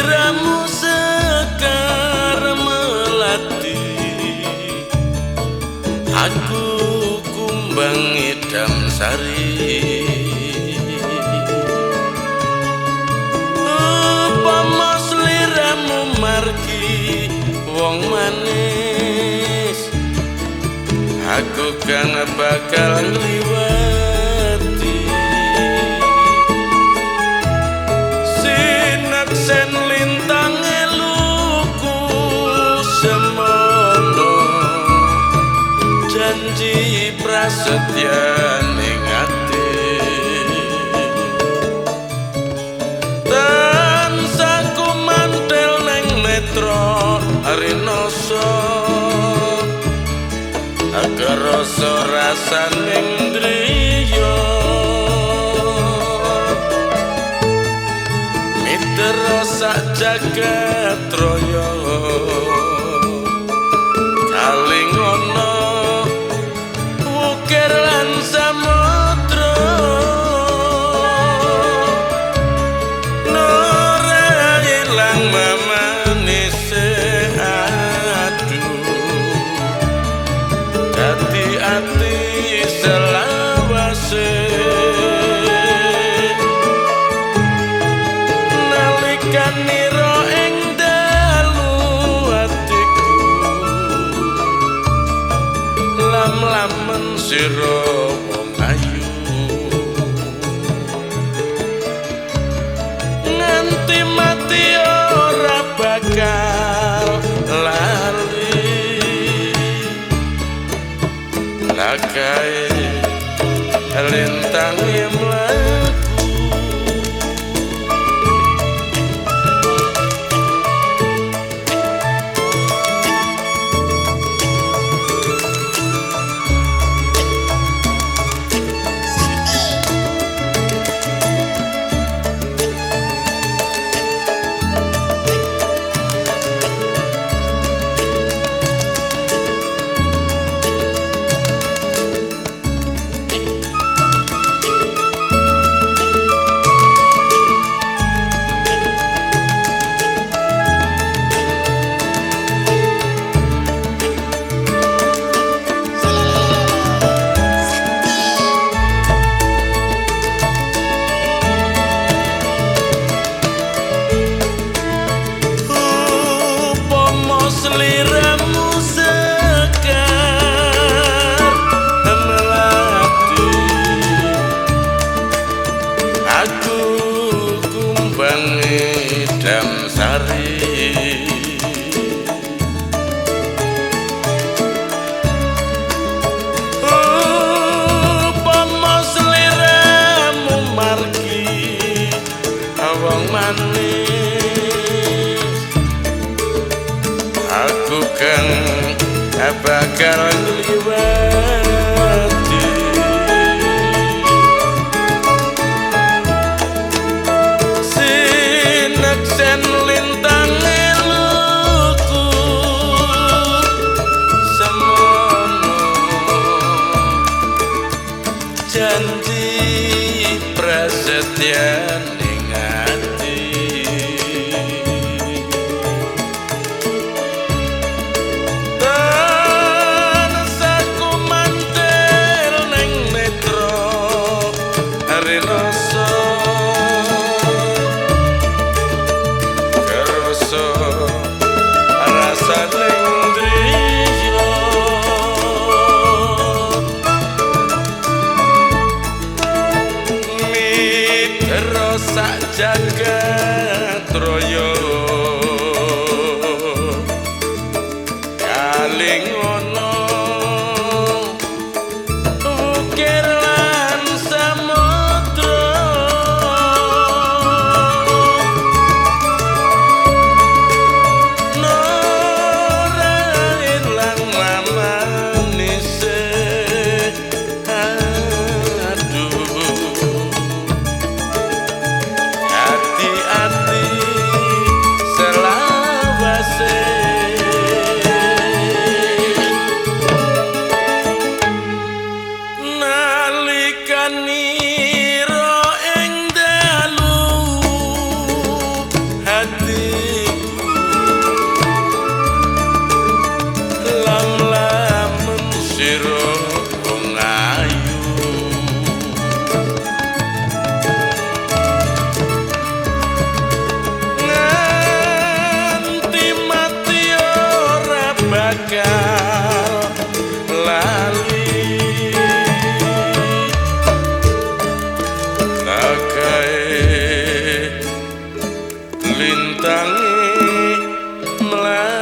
seliramu sekar melati. Aku kumbang idam sari. Upama seliramu margi wong manis. Aku kang bakal ngliwati Janji prasetya ning ati. Tansah ku mantel ning netra rinoso agar rasa rasaning driya mitra sak jagat raya Siro wong ayu Nganti mati ora bakal lali Lakai idam rinoso Kerasa rasaning driya Mitra sak jagat raya kaling ana lintangi mlayu